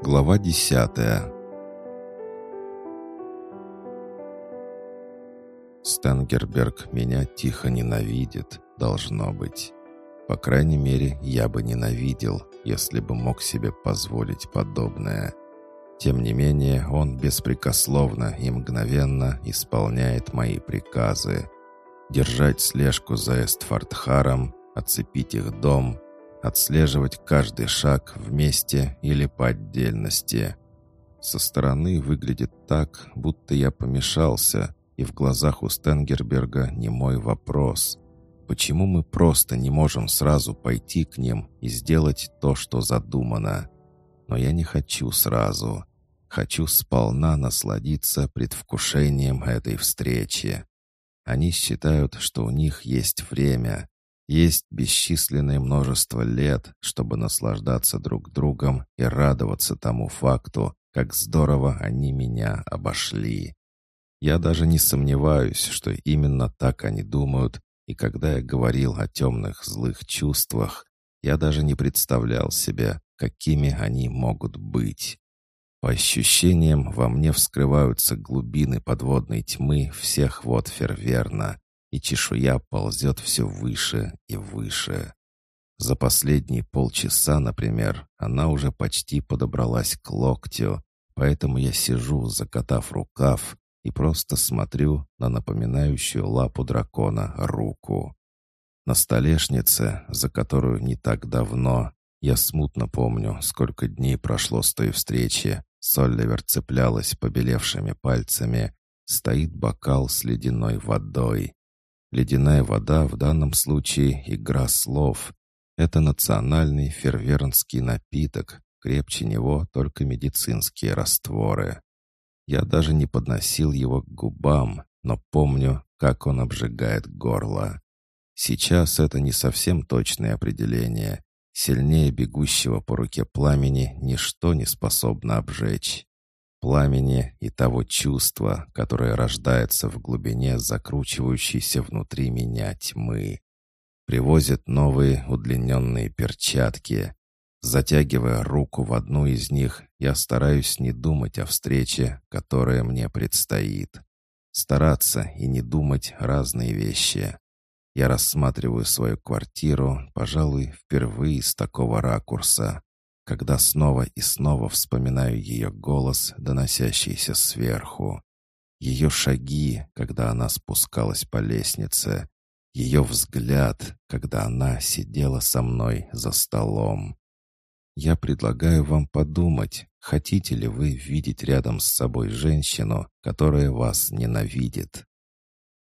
Глава десятая Стенгерберг меня тихо ненавидит, должно быть. По крайней мере, я бы ненавидел, если бы мог себе позволить подобное. Тем не менее, он беспрекословно и мгновенно исполняет мои приказы. Держать слежку за Эстфордхаром, оцепить их дом, отслеживать каждый шаг вместе или по отдельности. Со стороны выглядит так, будто я помешался, и в глазах у Стенгерберга не мой вопрос. Почему мы просто не можем сразу пойти к ним и сделать то, что задумано? Но я не хочу сразу. Хочу сполна насладиться предвкушением этой встречи. Они считают, что у них есть время, есть бесчисленное множество лет, чтобы наслаждаться друг другом и радоваться тому факту, как здорово они меня обошли. Я даже не сомневаюсь, что именно так они думают, и когда я говорил о темных злых чувствах, я даже не представлял себе, какими они могут быть. По ощущениям, во мне вскрываются глубины подводной тьмы всех вод ферверна, и чешуя ползет все выше и выше. За последние полчаса, например, она уже почти подобралась к локтю, поэтому я сижу, закатав рукав, и просто смотрю на напоминающую лапу дракона руку. На столешнице, за которую не так давно, я смутно помню, сколько дней прошло с той встречи, Солливер цеплялась побелевшими пальцами. Стоит бокал с ледяной водой. Ледяная вода в данном случае игра слов. Это национальный фервернский напиток. Крепче него только медицинские растворы. Я даже не подносил его к губам, но помню, как он обжигает горло. Сейчас это не совсем точное определение. Сильнее бегущего по руке пламени ничто не способно обжечь. Пламени и того чувства, которое рождается в глубине закручивающейся внутри меня тьмы. Привозят новые удлиненные перчатки. Затягивая руку в одну из них, я стараюсь не думать о встрече, которая мне предстоит. Стараться и не думать разные вещи. Я рассматриваю свою квартиру, пожалуй, впервые с такого ракурса, когда снова и снова вспоминаю ее голос, доносящийся сверху. Ее шаги, когда она спускалась по лестнице. Ее взгляд, когда она сидела со мной за столом. Я предлагаю вам подумать, хотите ли вы видеть рядом с собой женщину, которая вас ненавидит.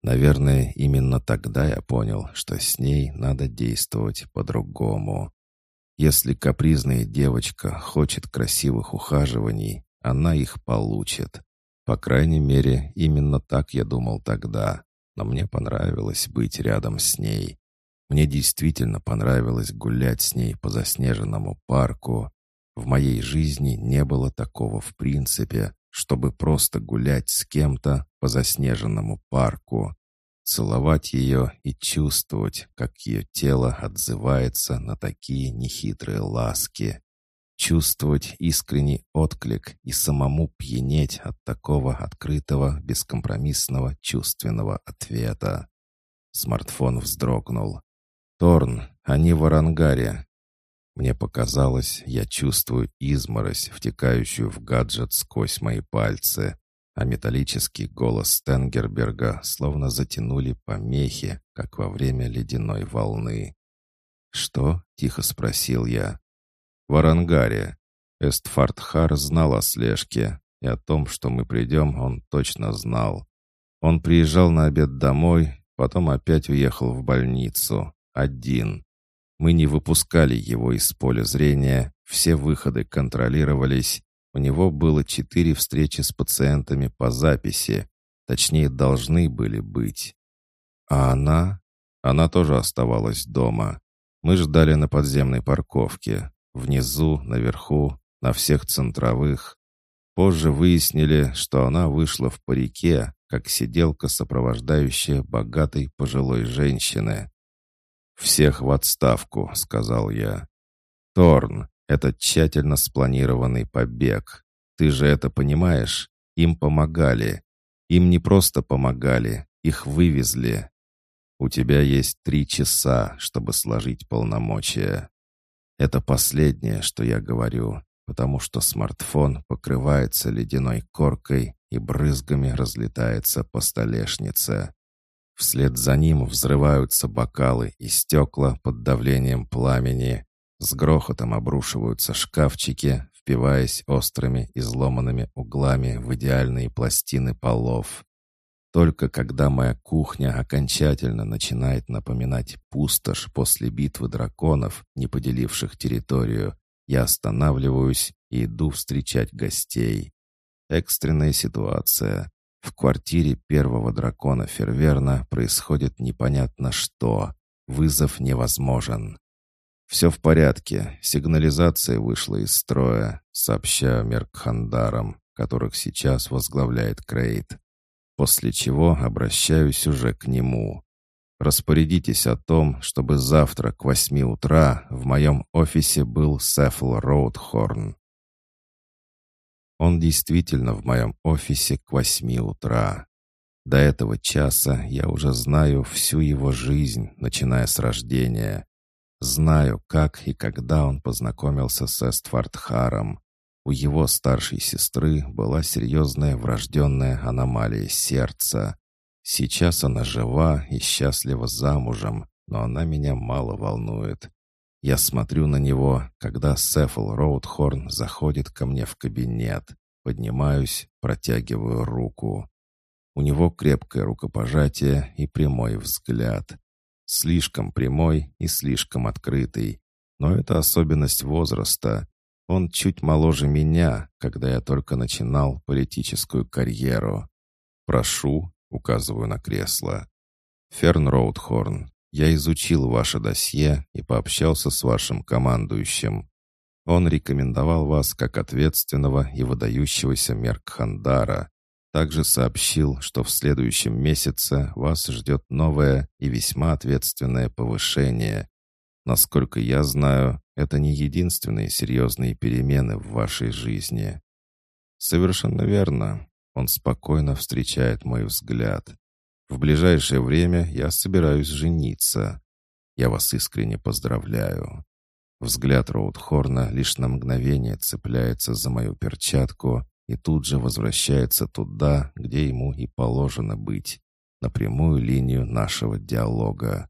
Наверное, именно тогда я понял, что с ней надо действовать по-другому. Если капризная девочка хочет красивых ухаживаний, она их получит. По крайней мере, именно так я думал тогда. Но мне понравилось быть рядом с ней. Мне действительно понравилось гулять с ней по заснеженному парку. В моей жизни не было такого в принципе, чтобы просто гулять с кем-то по заснеженному парку, целовать ее и чувствовать, как ее тело отзывается на такие нехитрые ласки, чувствовать искренний отклик и самому пьянеть от такого открытого, бескомпромиссного чувственного ответа. Смартфон вздрогнул. «Торн, они в Арангаре. Мне показалось, я чувствую изморозь, втекающую в гаджет сквозь мои пальцы, а металлический голос Стенгерберга словно затянули помехи, как во время ледяной волны. «Что?» — тихо спросил я. «В Арангаре. Эстфардхар знал о слежке, и о том, что мы придем, он точно знал. Он приезжал на обед домой, потом опять уехал в больницу. Один. Мы не выпускали его из поля зрения, все выходы контролировались. У него было четыре встречи с пациентами по записи. Точнее, должны были быть. А она? Она тоже оставалась дома. Мы ждали на подземной парковке. Внизу, наверху, на всех центровых. Позже выяснили, что она вышла в парике, как сиделка, сопровождающая богатой пожилой женщины. «Всех в отставку», — сказал я. «Торн, Это тщательно спланированный побег. Ты же это понимаешь? Им помогали. Им не просто помогали, их вывезли. У тебя есть три часа, чтобы сложить полномочия. Это последнее, что я говорю, потому что смартфон покрывается ледяной коркой и брызгами разлетается по столешнице. Вслед за ним взрываются бокалы и стекла под давлением пламени. С грохотом обрушиваются шкафчики, впиваясь острыми изломанными углами в идеальные пластины полов. Только когда моя кухня окончательно начинает напоминать пустошь после битвы драконов, не поделивших территорию, я останавливаюсь и иду встречать гостей. Экстренная ситуация. В квартире первого дракона Ферверна происходит непонятно что. Вызов невозможен. «Все в порядке. Сигнализация вышла из строя», сообщаю Меркхандарам, которых сейчас возглавляет Крейт. После чего обращаюсь уже к нему. Распорядитесь о том, чтобы завтра к восьми утра в моем офисе был Сефл Роудхорн. Он действительно в моем офисе к восьми утра. До этого часа я уже знаю всю его жизнь, начиная с рождения. Знаю, как и когда он познакомился с Эстфордхаром. У его старшей сестры была серьезная врожденная аномалия сердца. Сейчас она жива и счастлива замужем, но она меня мало волнует. Я смотрю на него, когда Сефл Роудхорн заходит ко мне в кабинет. Поднимаюсь, протягиваю руку. У него крепкое рукопожатие и прямой взгляд. Слишком прямой и слишком открытый. Но это особенность возраста. Он чуть моложе меня, когда я только начинал политическую карьеру. «Прошу», — указываю на кресло. «Ферн Роудхорн, я изучил ваше досье и пообщался с вашим командующим. Он рекомендовал вас как ответственного и выдающегося Меркхандара. Также сообщил, что в следующем месяце вас ждет новое и весьма ответственное повышение. Насколько я знаю, это не единственные серьезные перемены в вашей жизни. Совершенно верно. Он спокойно встречает мой взгляд. В ближайшее время я собираюсь жениться. Я вас искренне поздравляю. Взгляд Роудхорна лишь на мгновение цепляется за мою перчатку и тут же возвращается туда, где ему и положено быть, на прямую линию нашего диалога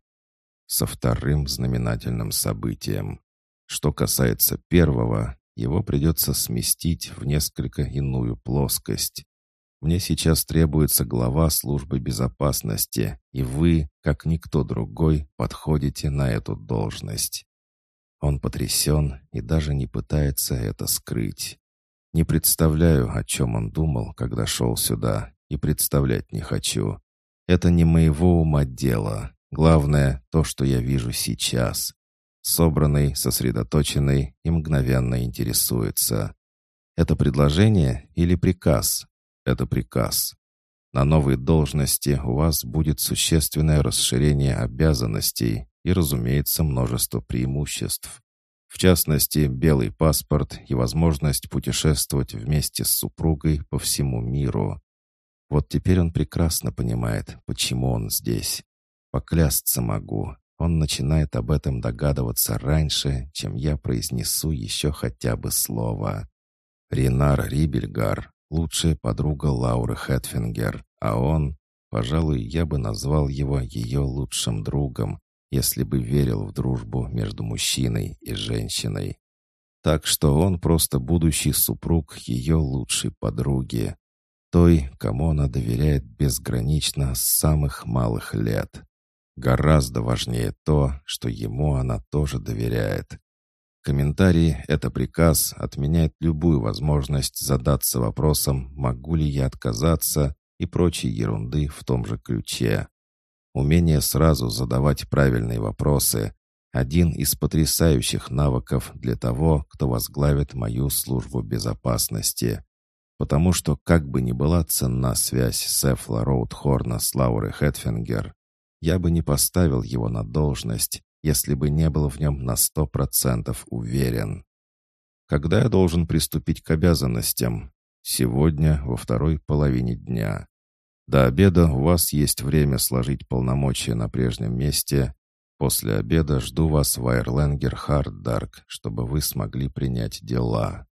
со вторым знаменательным событием. Что касается первого, его придется сместить в несколько иную плоскость. Мне сейчас требуется глава службы безопасности, и вы, как никто другой, подходите на эту должность. Он потрясен и даже не пытается это скрыть. Не представляю, о чем он думал, когда шел сюда, и представлять не хочу. Это не моего ума дело. Главное — то, что я вижу сейчас. Собранный, сосредоточенный и мгновенно интересуется. Это предложение или приказ? Это приказ. На новой должности у вас будет существенное расширение обязанностей и, разумеется, множество преимуществ. В частности, белый паспорт и возможность путешествовать вместе с супругой по всему миру. Вот теперь он прекрасно понимает, почему он здесь. Поклясться могу, он начинает об этом догадываться раньше, чем я произнесу еще хотя бы слово. Ренар Рибельгар — лучшая подруга Лауры Хэтфингер, а он, пожалуй, я бы назвал его ее лучшим другом, если бы верил в дружбу между мужчиной и женщиной. Так что он просто будущий супруг ее лучшей подруги, той, кому она доверяет безгранично с самых малых лет. Гораздо важнее то, что ему она тоже доверяет. Комментарий «это приказ» отменяет любую возможность задаться вопросом «могу ли я отказаться» и прочей ерунды в том же ключе. Умение сразу задавать правильные вопросы – один из потрясающих навыков для того, кто возглавит мою службу безопасности. Потому что, как бы ни была ценна связь Сефла Роудхорна с Лаурой Хэтфингер, я бы не поставил его на должность, если бы не был в нем на сто процентов уверен. Когда я должен приступить к обязанностям? Сегодня, во второй половине дня. До обеда у вас есть время сложить полномочия на прежнем месте. После обеда жду вас в Айрленгер Харддарк, чтобы вы смогли принять дела».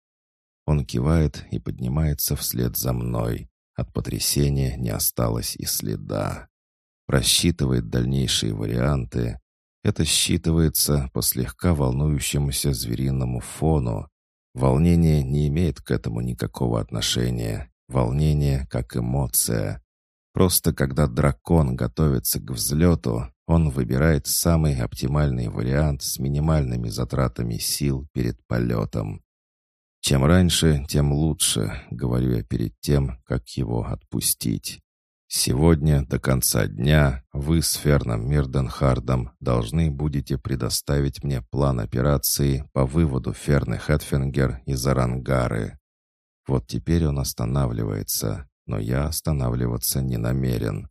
Он кивает и поднимается вслед за мной. От потрясения не осталось и следа. Просчитывает дальнейшие варианты. Это считывается по слегка волнующемуся звериному фону, Волнение не имеет к этому никакого отношения. Волнение как эмоция. Просто когда дракон готовится к взлету, он выбирает самый оптимальный вариант с минимальными затратами сил перед полетом. Чем раньше, тем лучше, говорю я перед тем, как его отпустить. Сегодня до конца дня вы с Ферном Мирденхардом должны будете предоставить мне план операции по выводу Ферны Хэтфингер из Арангары. Вот теперь он останавливается, но я останавливаться не намерен.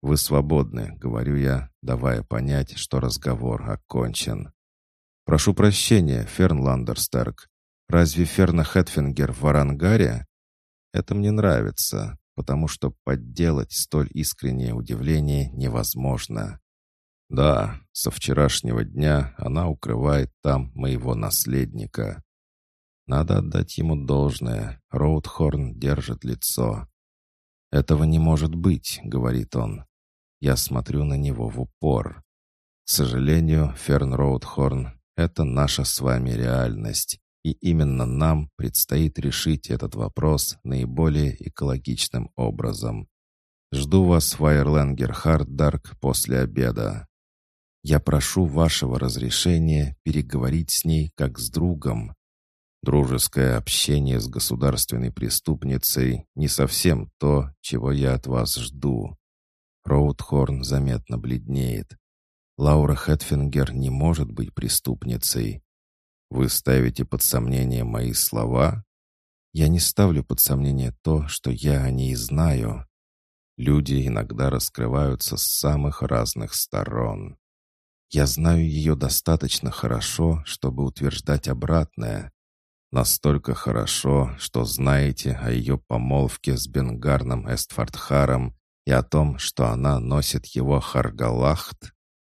«Вы свободны», — говорю я, давая понять, что разговор окончен. «Прошу прощения, Ферн Ландерстерк. Разве Ферна Хэтфингер в Арангаре?» «Это мне нравится потому что подделать столь искреннее удивление невозможно. Да, со вчерашнего дня она укрывает там моего наследника. Надо отдать ему должное. Роудхорн держит лицо. «Этого не может быть», — говорит он. Я смотрю на него в упор. К сожалению, Ферн Роудхорн, это наша с вами реальность. И именно нам предстоит решить этот вопрос наиболее экологичным образом. Жду вас в Айрленгер Харддарк после обеда. Я прошу вашего разрешения переговорить с ней как с другом. Дружеское общение с государственной преступницей не совсем то, чего я от вас жду. Роудхорн заметно бледнеет. Лаура Хэтфингер не может быть преступницей. Вы ставите под сомнение мои слова? Я не ставлю под сомнение то, что я о ней знаю. Люди иногда раскрываются с самых разных сторон. Я знаю ее достаточно хорошо, чтобы утверждать обратное. Настолько хорошо, что знаете о ее помолвке с Бенгарном Эстфордхаром и о том, что она носит его Харгалахт.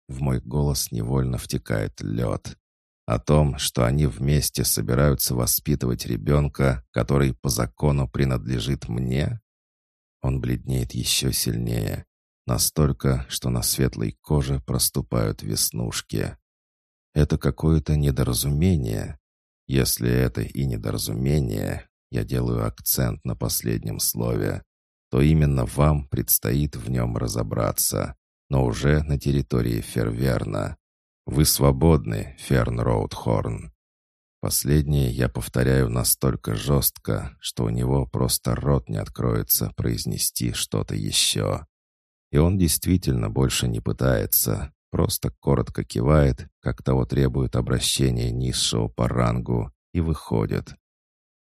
В мой голос невольно втекает лед о том, что они вместе собираются воспитывать ребенка, который по закону принадлежит мне? Он бледнеет еще сильнее, настолько, что на светлой коже проступают веснушки. Это какое-то недоразумение. Если это и недоразумение, я делаю акцент на последнем слове, то именно вам предстоит в нем разобраться, но уже на территории Ферверна. «Вы свободны, Ферн Роудхорн». Последнее я повторяю настолько жестко, что у него просто рот не откроется произнести что-то еще. И он действительно больше не пытается, просто коротко кивает, как того требует обращение низшего по рангу, и выходит.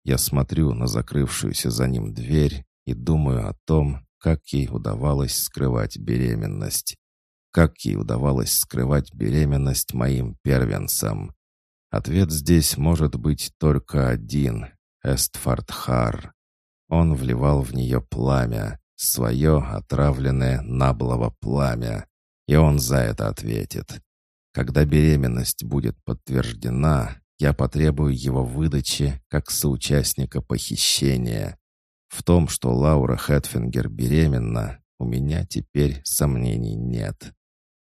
Я смотрю на закрывшуюся за ним дверь и думаю о том, как ей удавалось скрывать беременность. Как ей удавалось скрывать беременность моим первенцам? Ответ здесь может быть только один — Эстфардхар. Он вливал в нее пламя, свое отравленное наблово пламя, и он за это ответит. Когда беременность будет подтверждена, я потребую его выдачи как соучастника похищения. В том, что Лаура Хэтфингер беременна, у меня теперь сомнений нет.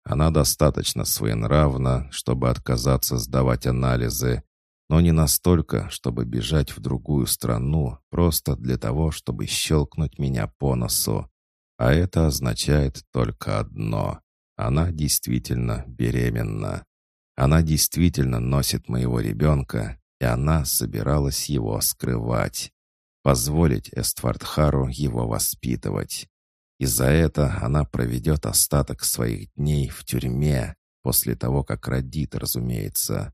Она достаточно своенравна, чтобы отказаться сдавать анализы, но не настолько, чтобы бежать в другую страну просто для того, чтобы щелкнуть меня по носу. А это означает только одно. Она действительно беременна. Она действительно носит моего ребенка, и она собиралась его скрывать. Позволить Эствардхару его воспитывать. И за это она проведет остаток своих дней в тюрьме, после того, как родит, разумеется.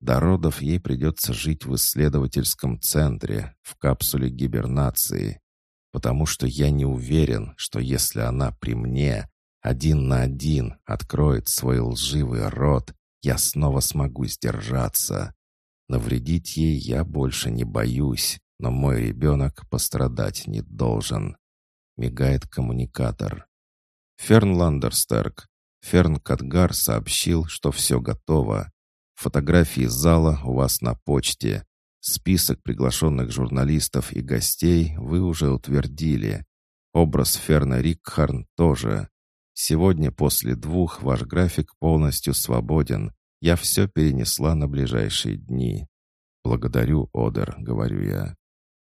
До родов ей придется жить в исследовательском центре, в капсуле гибернации, потому что я не уверен, что если она при мне, один на один, откроет свой лживый рот, я снова смогу сдержаться. Навредить ей я больше не боюсь, но мой ребенок пострадать не должен. Мигает коммуникатор. Ферн Ландерстерк. Ферн Кадгар сообщил, что все готово. Фотографии зала у вас на почте. Список приглашенных журналистов и гостей вы уже утвердили. Образ Ферна Рикхарн тоже. Сегодня после двух ваш график полностью свободен. Я все перенесла на ближайшие дни. «Благодарю, Одер», — говорю я.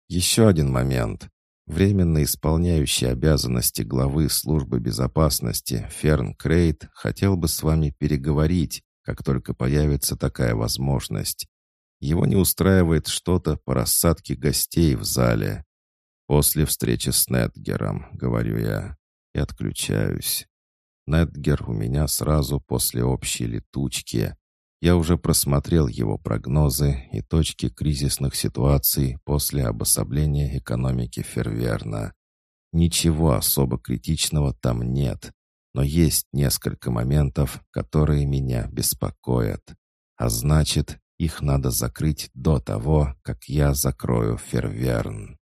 «Еще один момент. Временно исполняющий обязанности главы службы безопасности Ферн Крейт хотел бы с вами переговорить, как только появится такая возможность. Его не устраивает что-то по рассадке гостей в зале. После встречи с Нетгером, говорю я, и отключаюсь. Нетгер у меня сразу после общей летучки. Я уже просмотрел его прогнозы и точки кризисных ситуаций после обособления экономики Ферверна. Ничего особо критичного там нет, но есть несколько моментов, которые меня беспокоят. А значит, их надо закрыть до того, как я закрою Ферверн.